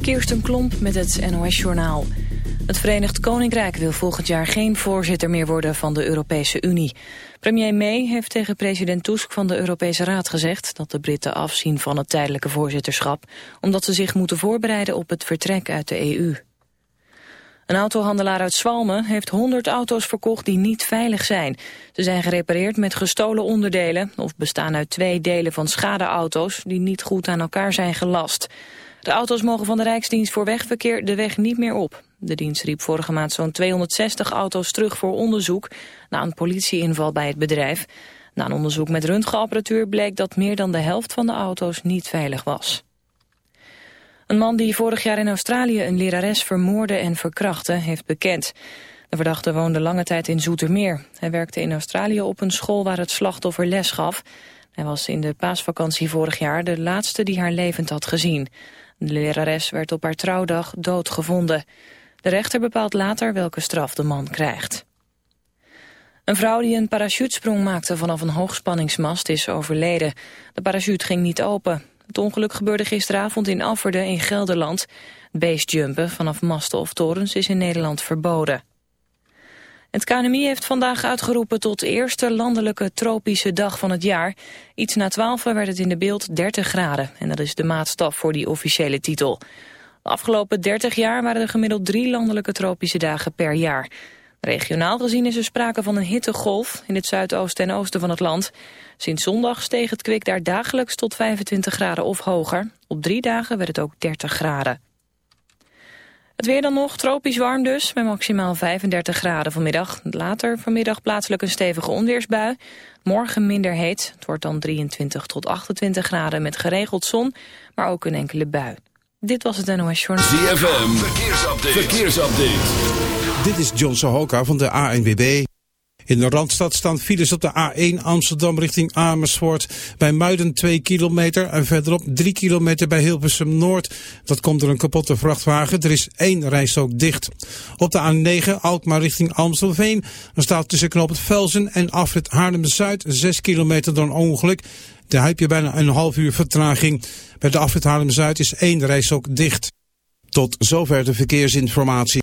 Kirsten Klomp met het NOS-journaal. Het Verenigd Koninkrijk wil volgend jaar geen voorzitter meer worden van de Europese Unie. Premier May heeft tegen president Tusk van de Europese Raad gezegd... dat de Britten afzien van het tijdelijke voorzitterschap... omdat ze zich moeten voorbereiden op het vertrek uit de EU. Een autohandelaar uit Zwalmen heeft 100 auto's verkocht die niet veilig zijn. Ze zijn gerepareerd met gestolen onderdelen... of bestaan uit twee delen van schadeauto's die niet goed aan elkaar zijn gelast. De auto's mogen van de Rijksdienst voor Wegverkeer de weg niet meer op. De dienst riep vorige maand zo'n 260 auto's terug voor onderzoek... na een politieinval bij het bedrijf. Na een onderzoek met röntgenapparatuur bleek dat meer dan de helft van de auto's niet veilig was. Een man die vorig jaar in Australië een lerares vermoorde en verkrachtte, heeft bekend. De verdachte woonde lange tijd in Zoetermeer. Hij werkte in Australië op een school waar het slachtoffer les gaf. Hij was in de paasvakantie vorig jaar de laatste die haar levend had gezien. De lerares werd op haar trouwdag doodgevonden. De rechter bepaalt later welke straf de man krijgt. Een vrouw die een parachutesprong maakte vanaf een hoogspanningsmast is overleden. De parachute ging niet open. Het ongeluk gebeurde gisteravond in Afferden in Gelderland. Basejumpen vanaf masten of torens is in Nederland verboden. Het KNMI heeft vandaag uitgeroepen tot eerste landelijke tropische dag van het jaar. Iets na 12 werd het in de beeld 30 graden. En dat is de maatstaf voor die officiële titel. De afgelopen 30 jaar waren er gemiddeld drie landelijke tropische dagen per jaar. Regionaal gezien is er sprake van een hittegolf in het zuidoosten en oosten van het land. Sinds zondag steeg het kwik daar dagelijks tot 25 graden of hoger. Op drie dagen werd het ook 30 graden. Het weer dan nog, tropisch warm dus, met maximaal 35 graden vanmiddag. Later vanmiddag plaatselijk een stevige onweersbui. Morgen minder heet, het wordt dan 23 tot 28 graden met geregeld zon, maar ook een enkele bui. Dit was het NOS Journal. ZFM, verkeersupdate. verkeersupdate. Dit is John Sohoka van de ANWB. In de Randstad staan files op de A1 Amsterdam richting Amersfoort. Bij Muiden 2 kilometer en verderop 3 kilometer bij Hilversum Noord. Dat komt door een kapotte vrachtwagen. Er is één rijstrook dicht. Op de A9 Alkmaar richting Amstelveen. Dan staat tussen knoop het Velzen en afrit Haarlem-Zuid 6 kilometer een ongeluk. Daar heb je bijna een half uur vertraging. Bij de afrit Haarlem-Zuid is één rijstrook dicht. Tot zover de verkeersinformatie.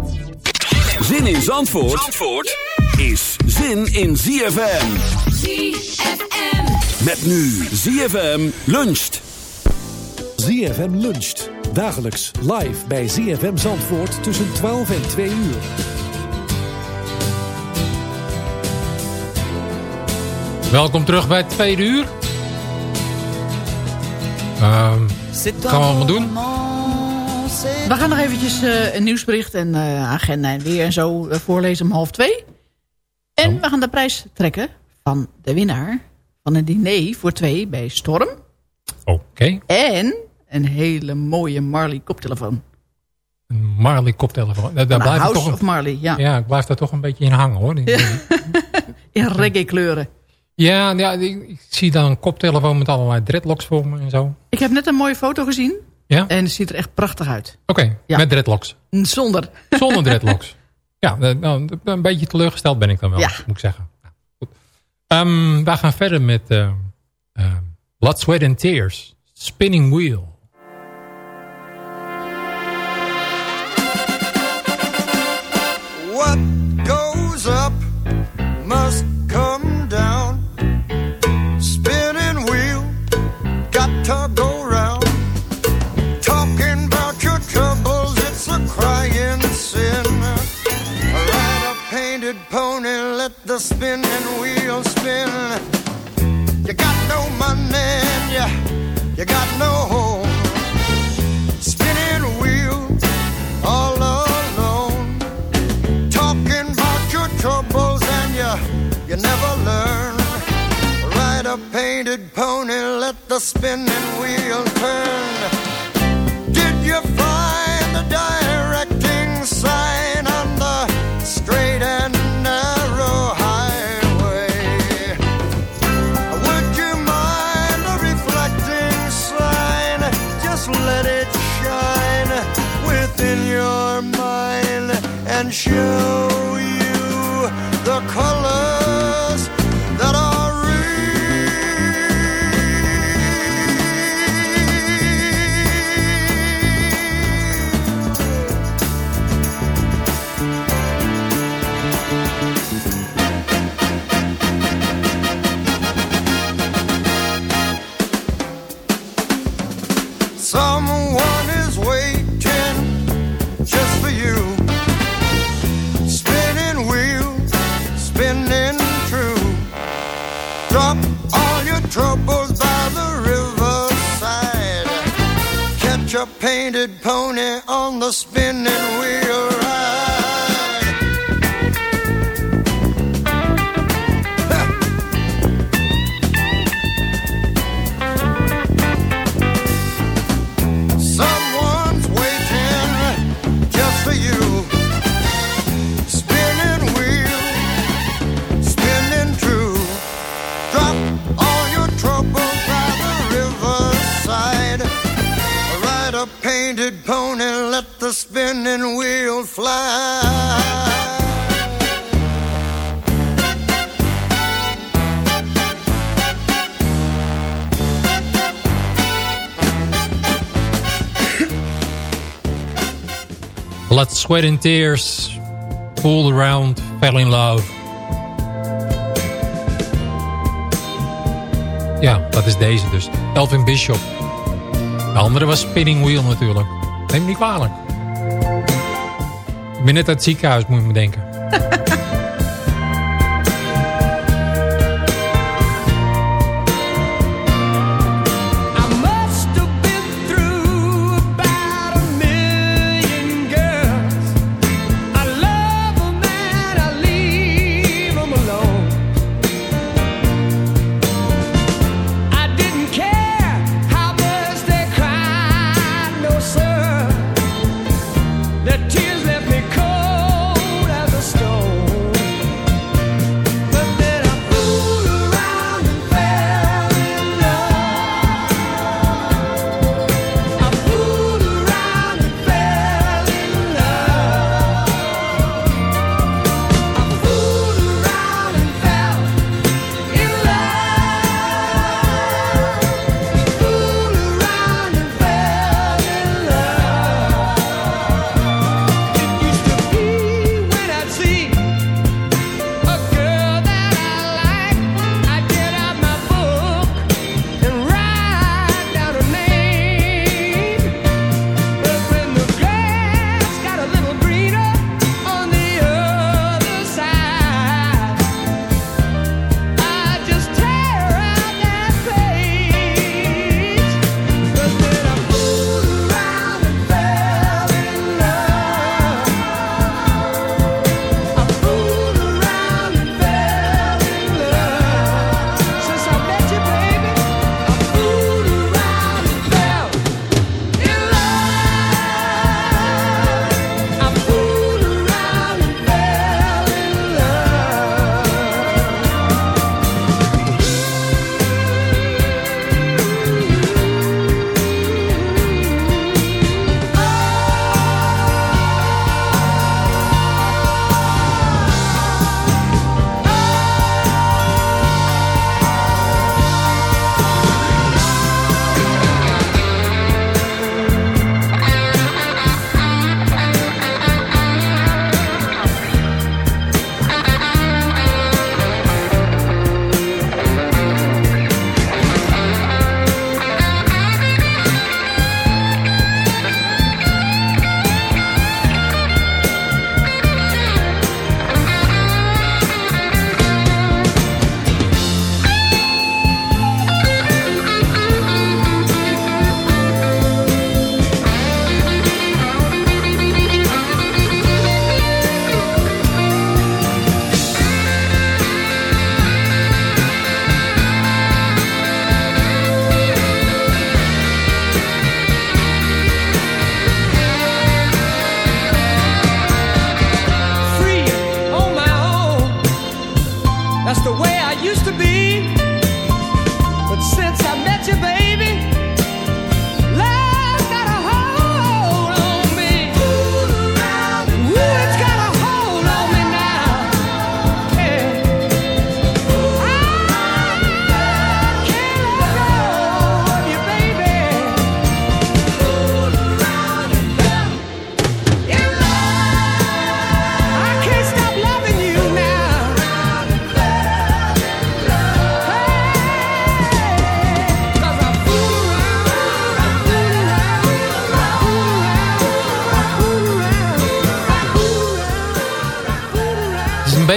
Zin in Zandvoort, Zandvoort is zin in ZFM. ZFM. Met nu ZFM luncht. ZFM luncht. Dagelijks live bij ZFM Zandvoort tussen 12 en 2 uur. Welkom terug bij het tweede uur. Ehm, wat gaan we allemaal doen? We gaan nog eventjes eh, een nieuwsbericht en eh, agenda en weer en zo eh, voorlezen om half twee. En Oh. we gaan de prijs trekken van de winnaar van een diner voor twee bij Storm. Oké, En een hele mooie Marley koptelefoon. een Marley koptelefoon. Daar, daar blijf ik toch of een, Marley, ja. ja, ik blijf daar toch een beetje in hangen hoor. In reggae kleuren. Ja, ja ik, ik zie dan een koptelefoon met allerlei dreadlocks voor me en zo. Ik heb net een mooie foto gezien. Ja? En het ziet er echt prachtig uit. Oké, Ja. met dreadlocks. Zonder. Zonder dreadlocks. ja, eh, nou, een beetje teleurgesteld ben ik dan wel, Ja. moet ik zeggen. Goed. Ehm, wij gaan verder met eh eh, Blood, Sweat and Tears. Spinning Wheel. Painted pony, let the spinning wheel spin. You got no money, and you, you got no home. Spinning wheel, all alone talking about your troubles and you you never learn. Ride a painted pony, let the spinning wheel turn. Show on a painted pony, let the spinning wheel fly. Blood, Sweat and Tears. Fooled Around, Fell in Love. Ja, dat is deze dus. Elvin Bishop. De andere was Spinning Wheel natuurlijk. Neem me niet kwalijk. Ik ben net het ziekenhuis, moet je me denken.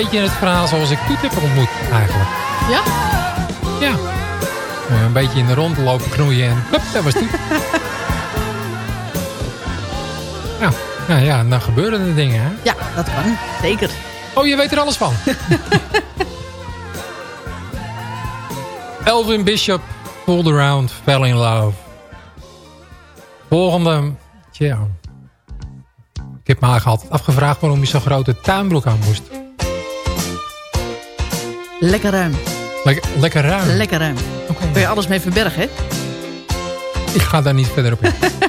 beetje het verhaal zoals ik Toet heb ontmoet eigenlijk. Ja? Ja. Eh, Een beetje in de rond lopen knoeien en hup, dat was Toet. ja, nou ja, dan gebeuren er dingen hè. Ja, dat kan. Zeker. Oh, je weet er alles van. Elvin Bishop, Pulled Around, Fell in Love. Volgende. Tja. Ik heb me eigenlijk altijd afgevraagd waarom je zo'n grote tuinbroek aan moest. Lekker ruim. Lekker, lekker ruim. Lekker ruim. Oké. Kun je alles mee verbergen, hè? Ik ga daar niet verder op in.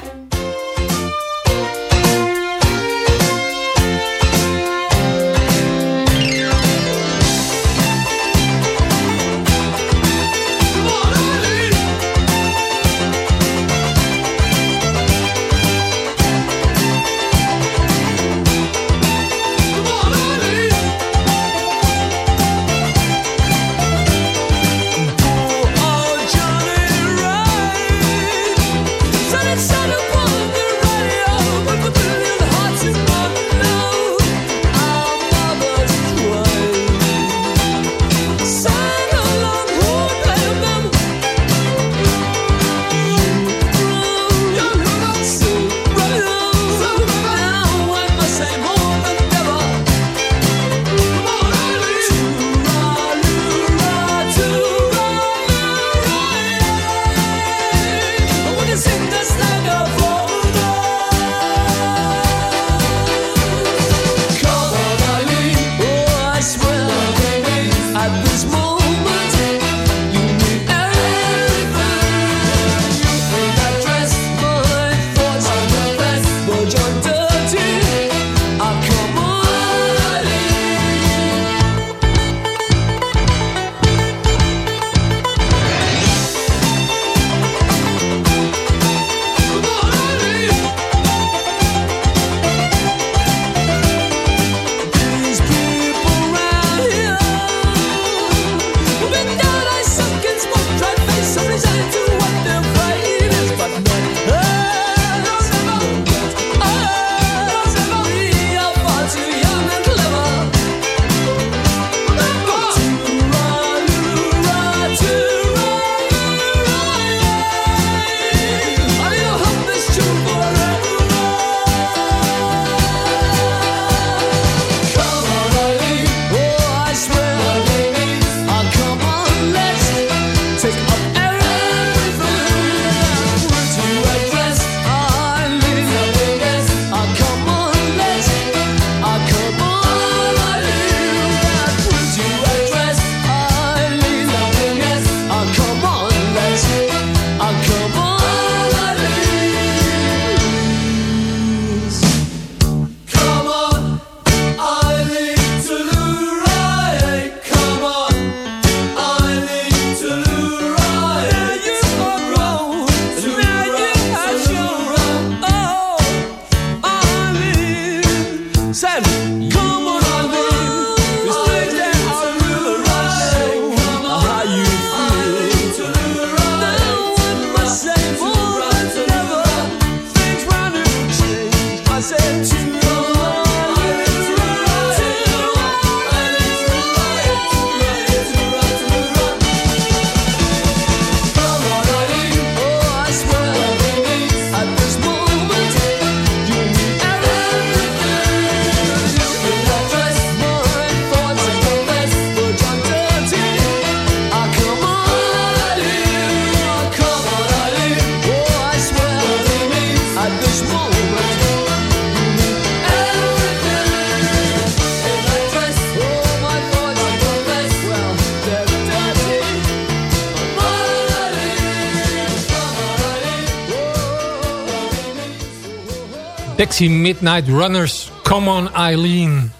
Dixie Midnight Runners, Come on Eileen.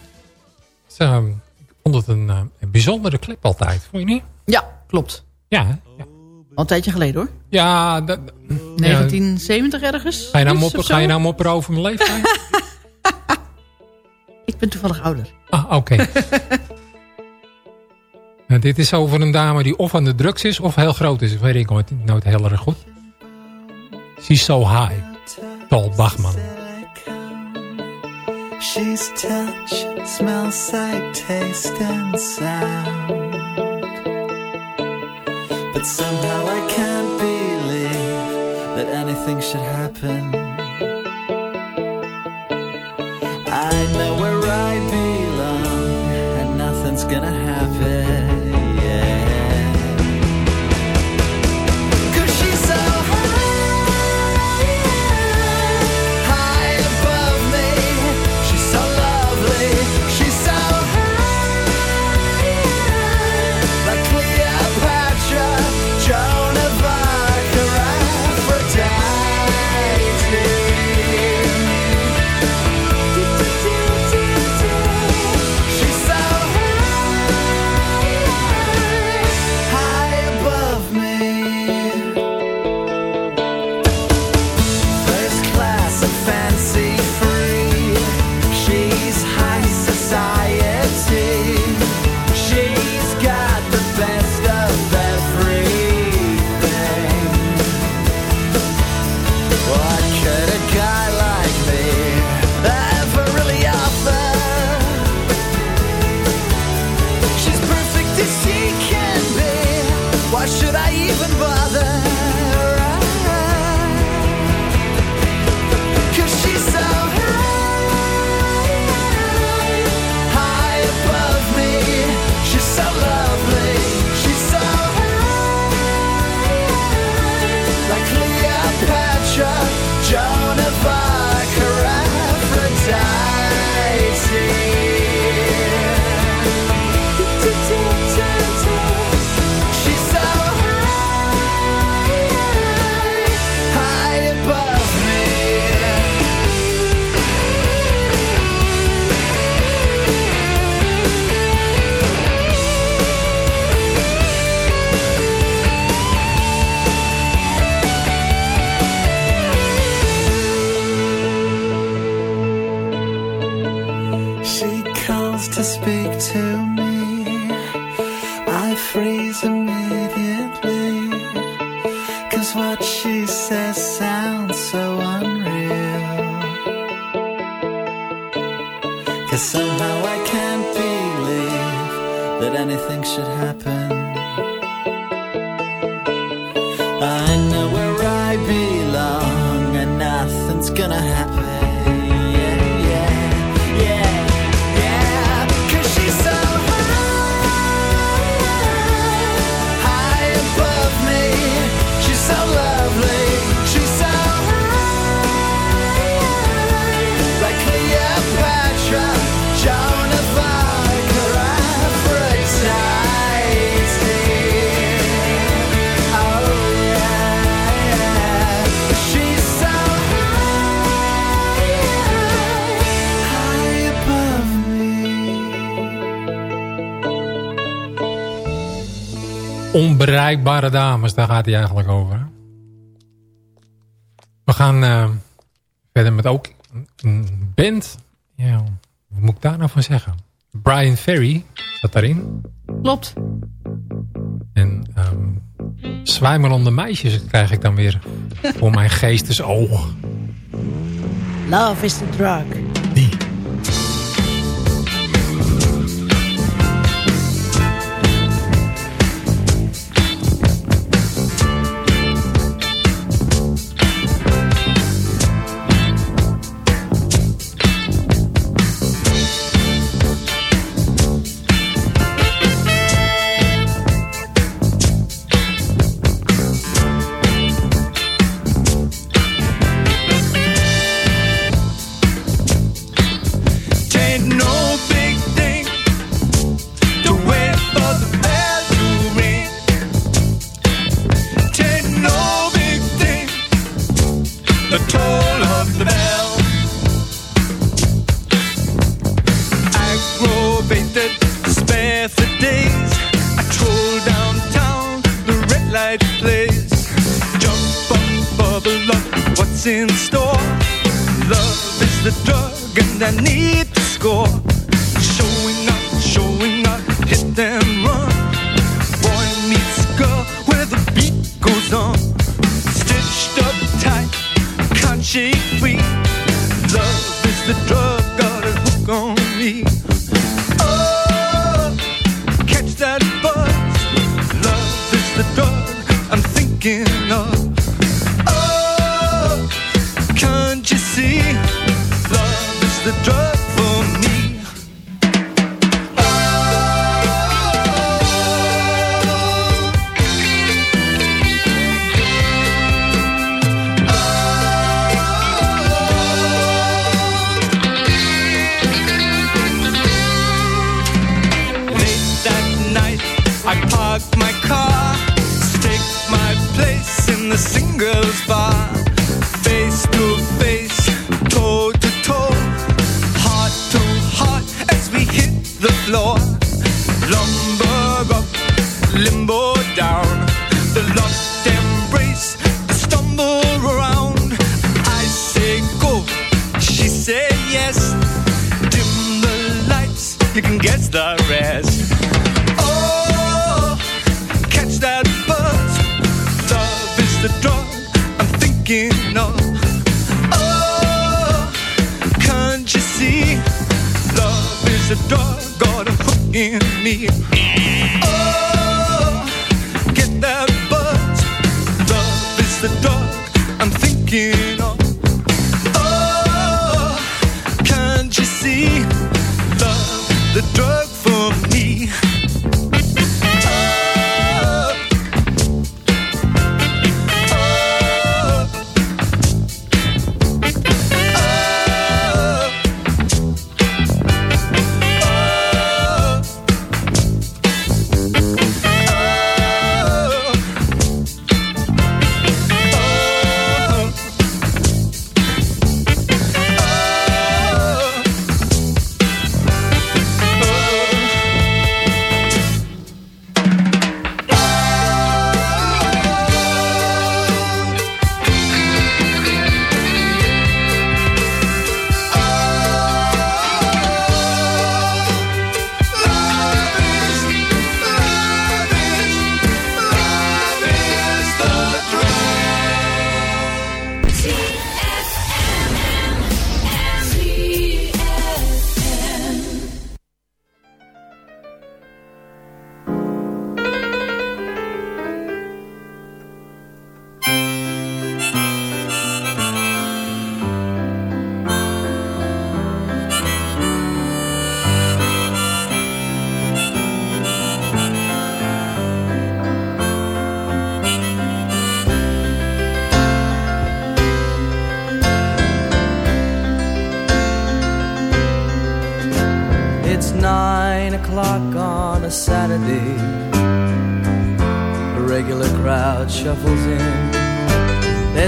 Ik vond het een, eh, een bijzondere clip altijd, vond je niet? Ja, klopt. Ja, hè? Al een tijdje geleden hoor. ja, dat, 1970 ergens. Ga je, nou ga je nou mopperen over mijn leeftijd? Ik ben toevallig ouder. ah, oké. Nou, dit is over een dame die of aan de drugs is of heel groot is. Ik weet ik nooit, nooit heel erg goed. She's so high. Paul Bachman. She's touch, smell, sight, taste, and sound. But somehow I can't believe that anything should happen. Rijkbare dames, daar gaat hij eigenlijk over. We gaan eh, verder met ook een band. Ja, wat moet ik daar nou van zeggen? Brian Ferry zat daarin. Klopt. En ehm, um, zwijmerende meisjes krijg ik dan weer voor mijn geestesoog. Love is the drug.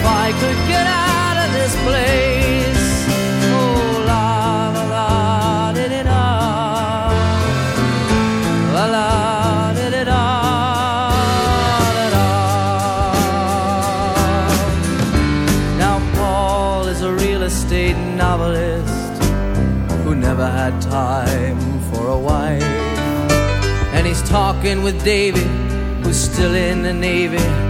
if I could get out of this place. Oh, la la la, did. La la. Now, Paul is a real estate novelist who never had time for a wife. And he's talking with David, who's still in the Navy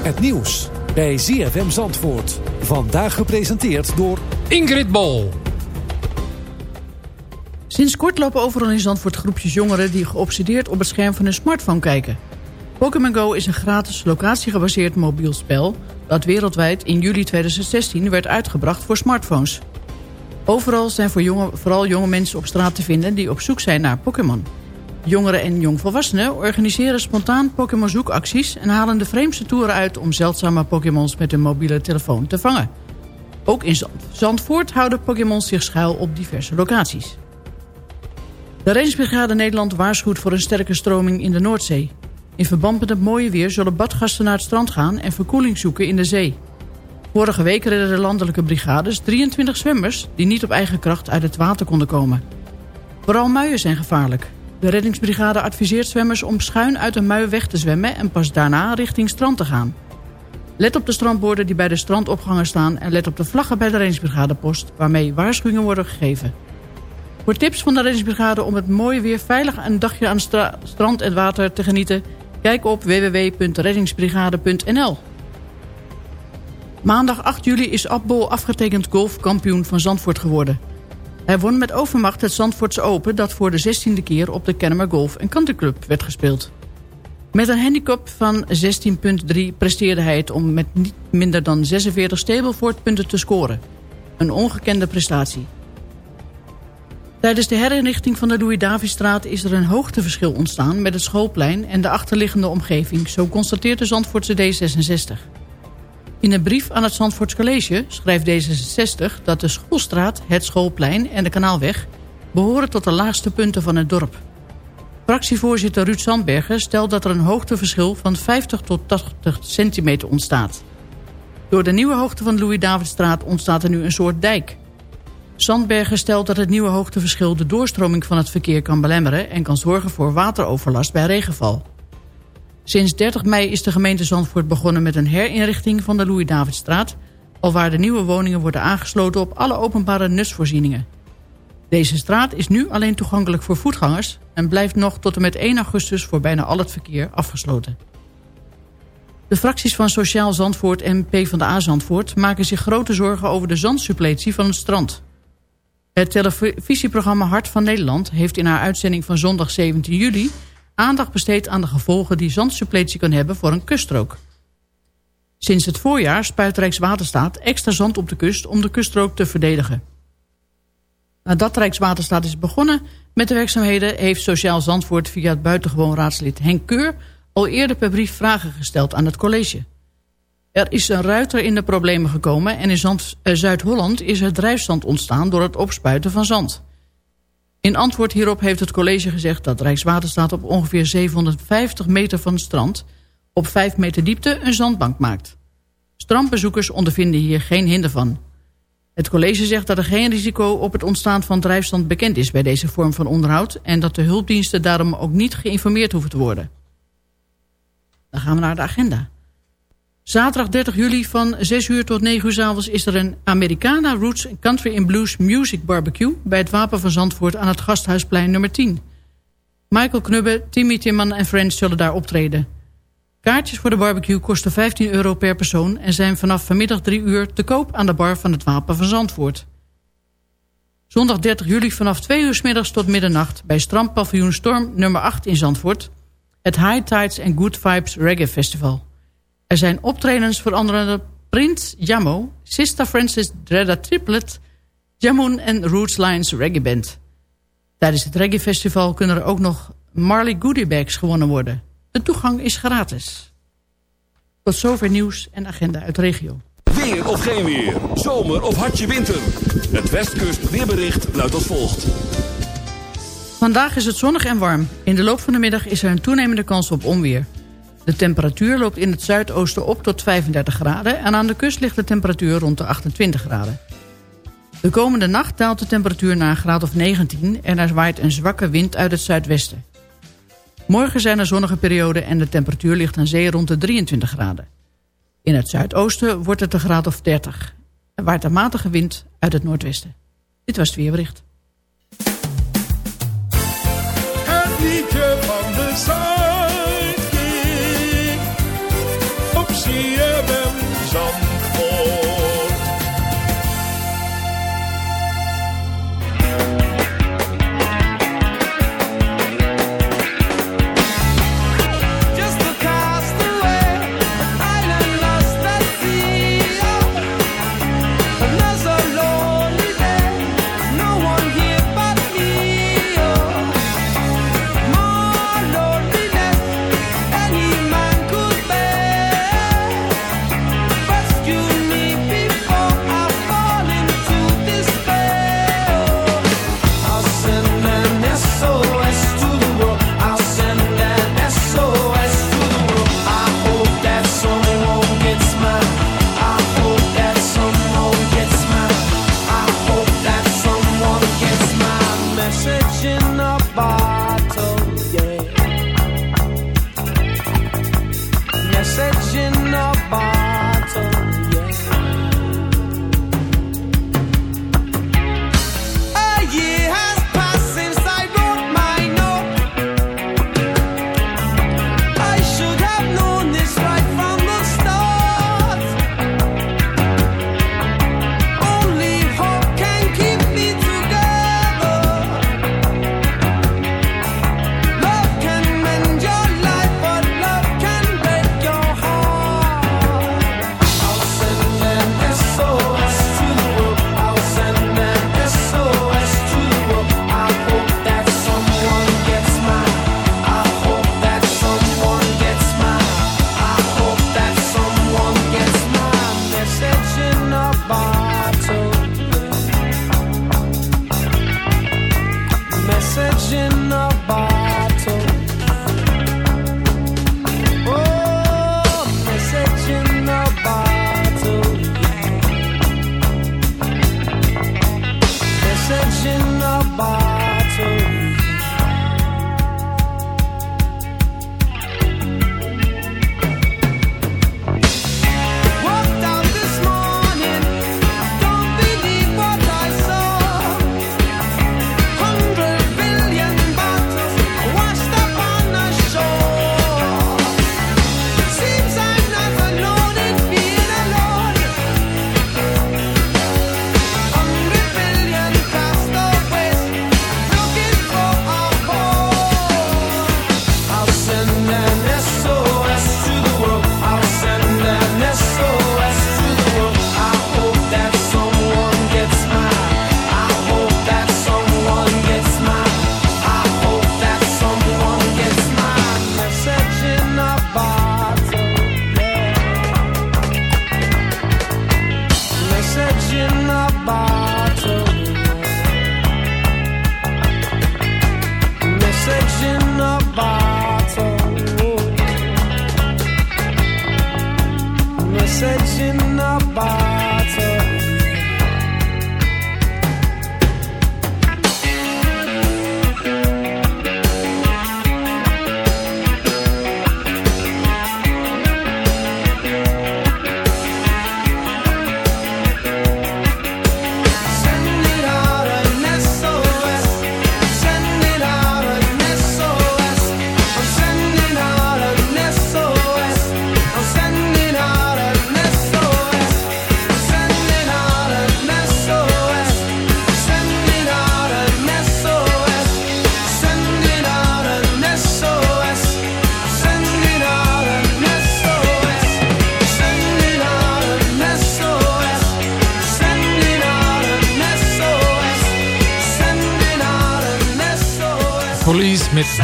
Het nieuws bij ZFM Zandvoort. Vandaag gepresenteerd door Ingrid Bol. Sinds kort lopen overal in Zandvoort groepjes jongeren... die geobsedeerd op het scherm van hun smartphone kijken. Pokémon Go is een gratis locatiegebaseerd mobiel spel... dat wereldwijd in juli 2016 werd uitgebracht voor smartphones. Overal zijn voor vooral jonge mensen op straat te vinden... die op zoek zijn naar Pokémon. Jongeren en jongvolwassenen organiseren spontaan Pokémon zoekacties... en halen de vreemdste toeren uit om zeldzame Pokémons met hun mobiele telefoon te vangen. Ook in Zand- Zandvoort houden Pokémons zich schuil op diverse locaties. De Reddingsbrigade Nederland waarschuwt voor een sterke stroming in de Noordzee. In verband met het mooie weer zullen badgasten naar het strand gaan... en verkoeling zoeken in de zee. Vorige week redden de landelijke brigades 23 zwemmers... die niet op eigen kracht uit het water konden komen. Vooral muien zijn gevaarlijk. De reddingsbrigade adviseert zwemmers om schuin uit een mui weg te zwemmen... en pas daarna richting strand te gaan. Let op de strandborden die bij de strandopgangen staan... en let op de vlaggen bij de reddingsbrigadepost... waarmee waarschuwingen worden gegeven. Voor tips van de reddingsbrigade om het mooie weer veilig een dagje aan stra- strand en water te genieten... kijk op www.reddingsbrigade.nl. Maandag 8 juli is Abbo afgetekend golfkampioen van Zandvoort geworden. Hij won met overmacht het Zandvoortse Open... dat voor de 16e keer op de Kennemer Golf Country Club werd gespeeld. Met een handicap van 16,3 presteerde hij het om met niet minder dan 46 Stableford punten te scoren. Een ongekende prestatie. Tijdens de herinrichting van de Louis-Davidstraat is er een hoogteverschil ontstaan met het schoolplein en de achterliggende omgeving, zo constateert de Zandvoortse D66. In een brief aan het Zandvoorts College schrijft D66 dat de schoolstraat, het schoolplein en de kanaalweg behoren tot de laagste punten van het dorp. Fractievoorzitter Ruud Sandberger stelt dat er een hoogteverschil van 50 tot 80 centimeter ontstaat. Door de nieuwe hoogte van Louis-Davidstraat ontstaat er nu een soort dijk. Zandbergen stelt dat het nieuwe hoogteverschil de doorstroming van het verkeer kan belemmeren... en kan zorgen voor wateroverlast bij regenval. Sinds 30 mei is de gemeente Zandvoort begonnen met een herinrichting van de Louis-Davidstraat... alwaar de nieuwe woningen worden aangesloten op alle openbare nutsvoorzieningen. Deze straat is nu alleen toegankelijk voor voetgangers... en blijft nog tot en met 1 augustus voor bijna al het verkeer afgesloten. De fracties van Sociaal Zandvoort en PvdA Zandvoort... maken zich grote zorgen over de zandsuppletie van het strand. Het televisieprogramma Hart van Nederland... heeft in haar uitzending van zondag 17 juli... aandacht besteed aan de gevolgen die zandsuppletie kan hebben voor een kuststrook. Sinds het voorjaar spuit Rijkswaterstaat extra zand op de kust... om de kuststrook te verdedigen. Nadat Rijkswaterstaat is begonnen met de werkzaamheden... heeft Sociaal Zandvoort via het buitengewoon raadslid Henk Keur... al eerder per brief vragen gesteld aan het college. Er is een ruiter in de problemen gekomen... en in eh, Zuid-Holland is het drijfstand ontstaan door het opspuiten van zand. In antwoord hierop heeft het college gezegd dat Rijkswaterstaat... op ongeveer 750 meter van het strand... op 5 meter diepte een zandbank maakt. Strandbezoekers ondervinden hier geen hinder van... Het college zegt dat er geen risico op het ontstaan van drijfstand bekend is bij deze vorm van onderhoud en dat de hulpdiensten daarom ook niet geïnformeerd hoeven te worden. Dan gaan we naar de agenda. Zaterdag 30 juli van 6 uur tot 9 uur s avonds is er een Americana Roots Country and Blues Music Barbecue bij het Wapen van Zandvoort aan het Gasthuisplein nummer 10. Michael Knubbe, Timmy Timman en Friends zullen daar optreden. Kaartjes voor de barbecue kosten 15 euro per persoon... en zijn vanaf vanmiddag 3 uur te koop aan de bar van het Wapen van Zandvoort. Zondag 30 juli vanaf 2 uur s middags tot middernacht... bij strandpaviljoen Storm nummer 8 in Zandvoort... het High Tides and Good Vibes Reggae Festival. Er zijn optredens voor andere Prins Jammo... Sister Francis Dredda Triplet... Jamoon en Roots Lines Reggae Band. Tijdens het Reggae Festival kunnen er ook nog Marley Goodie Bags gewonnen worden... De toegang is gratis. Tot zover nieuws en agenda uit de regio. Weer of geen weer, zomer of hartje winter. Het Westkust weerbericht luidt als volgt. Vandaag is het zonnig en warm. In de loop van de middag is er een toenemende kans op onweer. De temperatuur loopt in het zuidoosten op tot 35 graden... en aan de kust ligt de temperatuur rond de 28 graden. De komende nacht daalt de temperatuur naar een graad of 19... en er waait een zwakke wind uit het zuidwesten. Morgen zijn er zonnige perioden en de temperatuur ligt aan zee rond de 23 graden. In het zuidoosten wordt het een graad of 30. Er waait een matige wind uit het noordwesten. Dit was het weerbericht. Het liedje van de op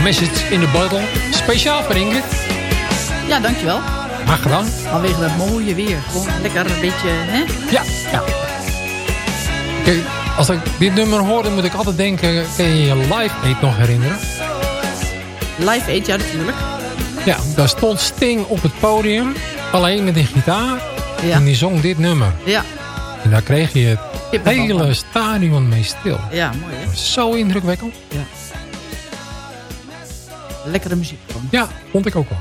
Message in the Bottle. Speciaal voor Ingrid. Ja, dankjewel. Graag gedaan. Vanwege dat mooie weer. Gewoon lekker een beetje, hè? Ja, ja. Kijk, als ik dit nummer hoor, dan moet ik altijd denken... Kun je je Live Aid nog herinneren? Live Aid, ja natuurlijk. Ja, daar stond Sting op het podium. Alleen met een gitaar. Ja. En die zong dit nummer. Ja, En daar kreeg je het hele stadion mee stil. ja mooi hè? Zo indrukwekkend. Lekkere muziek. Ja, vond ik ook wel.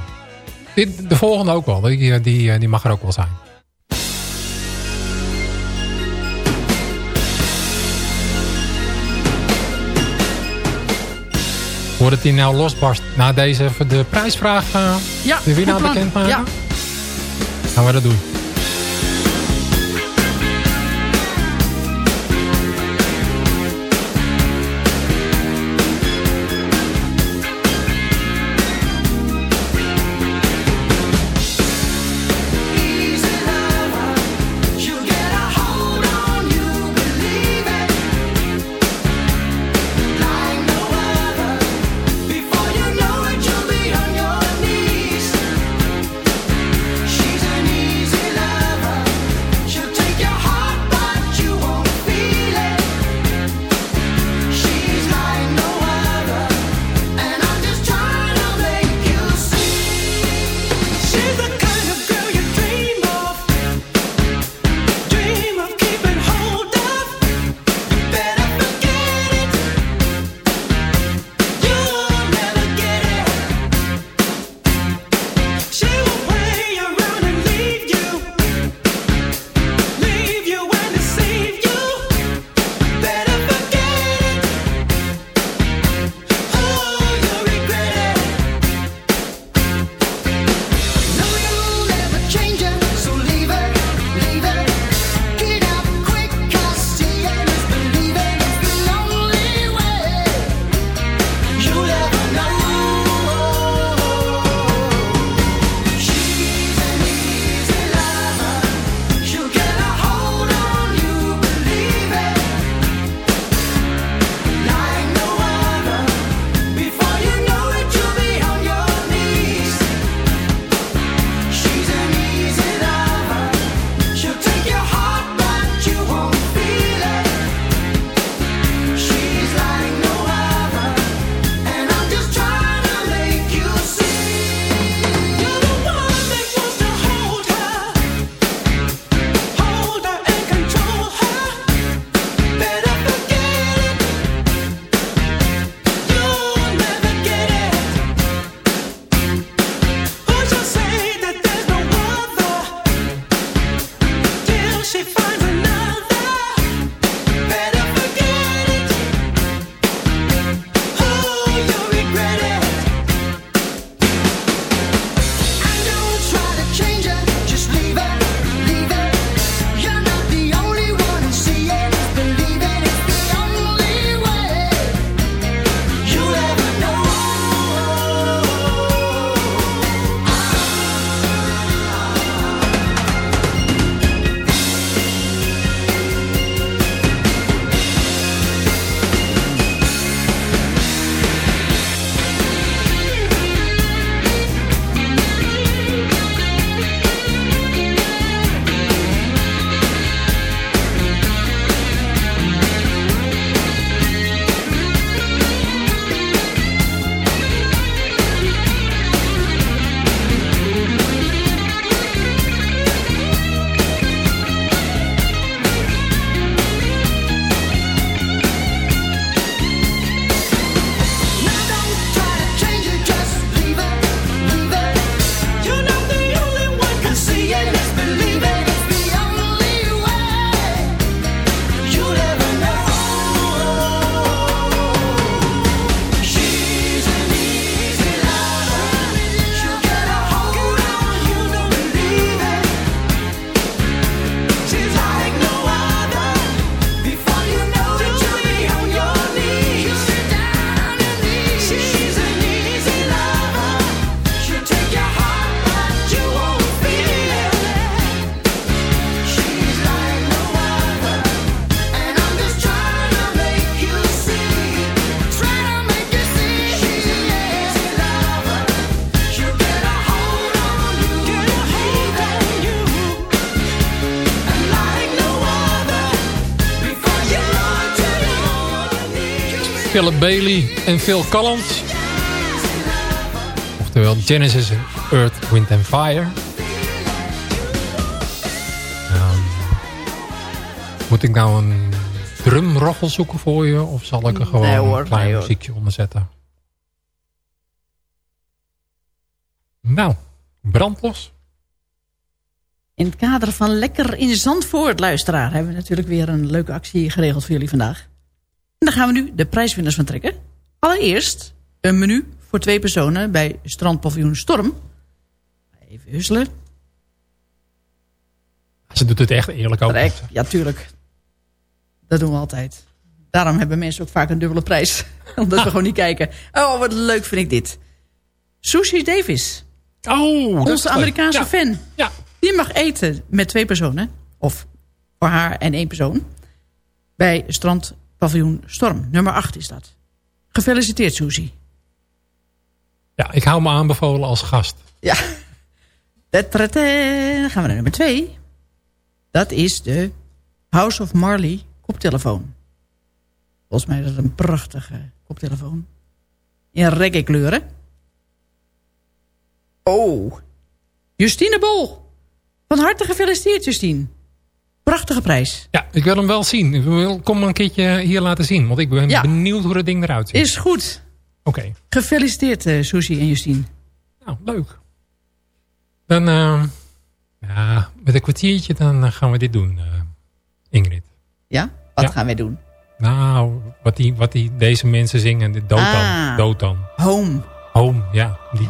Dit, de volgende ook wel. Die, die, die mag er ook wel zijn. Voordat hij nou losbarst. Na deze even de prijsvraag uh, Ja, de winnaar bekendmaken. Ja. Gaan we dat doen. Philip Bailey en Phil Collins. Oftewel Genesis en Earth, Wind and Fire. Um, moet ik nou een drumroffel zoeken voor je? Of zal ik er gewoon Nee, hoor, een klein nee, muziekje onder zetten? Nou, brandlos. In het kader van Lekker in Zandvoort, luisteraar... hebben we natuurlijk weer een leuke actie geregeld voor jullie vandaag. En daar gaan we nu de prijswinners van trekken. Allereerst een menu voor twee personen bij strandpaviljoen Storm. Even husselen. Ze doet het echt eerlijk ook. Ja, tuurlijk. Dat doen we altijd. Daarom hebben mensen ook vaak een dubbele prijs. Omdat we gewoon niet kijken. Oh, wat leuk vind ik dit. Sushi Davis. Oh, Onze. Amerikaanse Ja. fan. Ja. Die mag eten met twee personen. Of voor haar en één persoon. Bij strandpaviljoen Storm. Nummer 8 is dat. Gefeliciteerd, Suzy. Ja, ik hou me aanbevolen als gast. Ja. Dan gaan we naar nummer 2. Dat is de House of Marley koptelefoon. Volgens mij is dat een prachtige koptelefoon. In reggae kleuren. Oh. Justine Bol. Van harte gefeliciteerd, Justine. Prachtige prijs. Ja, ik wil hem wel zien. Ik wil, kom een keertje hier laten zien. Want ik ben Ja. benieuwd hoe dat ding eruit ziet. Is goed. Oké, Gefeliciteerd, eh Suzy en Justine. nou leuk. Dan, eh, ja, met een kwartiertje dan eh, gaan we dit doen, Ingrid. Ja? Wat Ja. gaan wij doen? Nou, wat, die, wat die, deze mensen zingen, dood dan. Ah. Dood dan. Home. Home, ja. Die.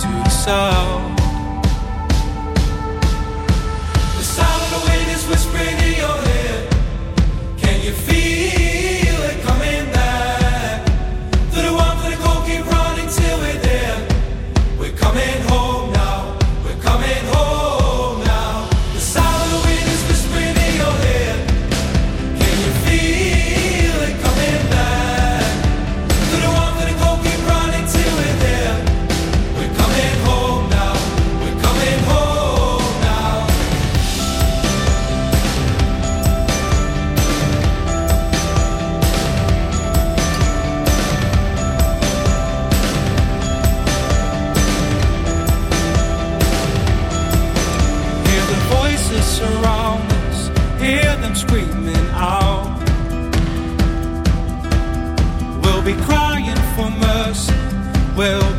to the sound.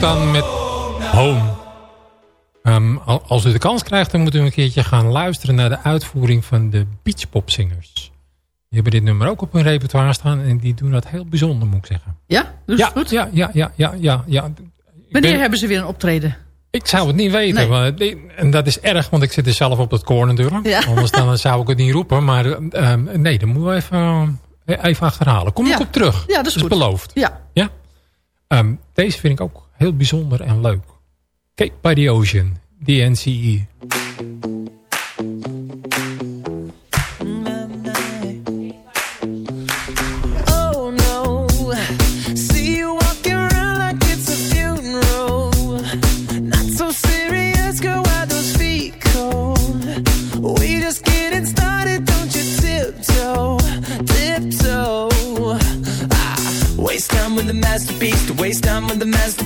Dotan met Home. Ehm, al- als u de kans krijgt, dan moeten we een keertje gaan luisteren naar de uitvoering van de Beachpopzingers. Die hebben dit nummer ook op hun repertoire staan en die doen dat heel bijzonder, moet ik zeggen. Ja? Dus ja, goed? Ja, ja, ja, ja, ja, ja. Wanneer ben- hebben ze weer een optreden? Ik zou het niet weten. Nee. maar en dat is erg, want ik zit er zelf op dat koor natuurlijk. Ja. Anders dan zou ik het niet roepen. Maar ehm, nee, dan moeten we even, eh, even achterhalen. Kom ik op terug. Ja, dat is goed. beloofd. Ja. Ja? Ehm, deze vind ik ook heel bijzonder en leuk. Cape by the Ocean, DNCE.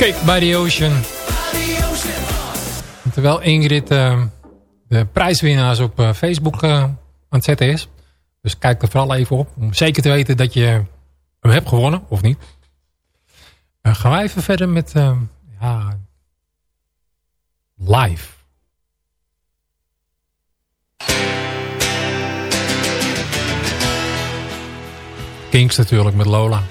Cape by the Ocean. Terwijl Ingrid eh, de prijswinnaars op eh, Facebook eh, aan het zetten is. Dus kijk er vooral even op. Om zeker te weten dat je hem hebt gewonnen, of niet. Dan gaan wij even verder met eh, ja, live. Kings natuurlijk met Lola.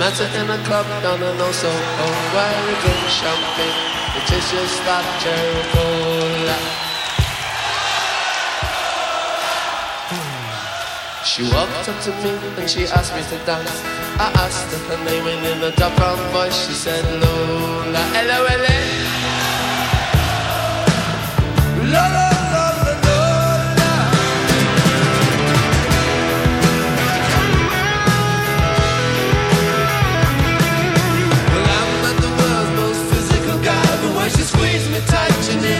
Matter in a club down in Oso, oh, where we drink champagne. It tastes just that cherry cola. She walked up to me and she asked me to dance. I asked her her name and in a dark brown voice she said Lola, L-O-L-A. Lola!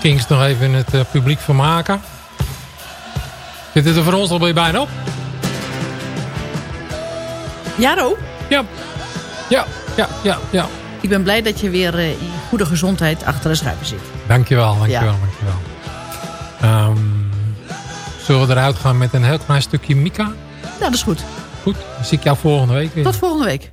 Kings nog even het eh, publiek vermaken. Zit het er voor ons alweer bijna op? Jaro? Ja. Ja, ja, ja, ja. Ik ben blij dat je weer eh, in goede gezondheid achter de schuiven zit. Dankjewel, dankjewel, Ja. dankjewel. Ehm zullen we eruit gaan met een heel klein stukje Mika? Nou, dat is goed. Goed, dan zie ik jou volgende week weer. Tot volgende week.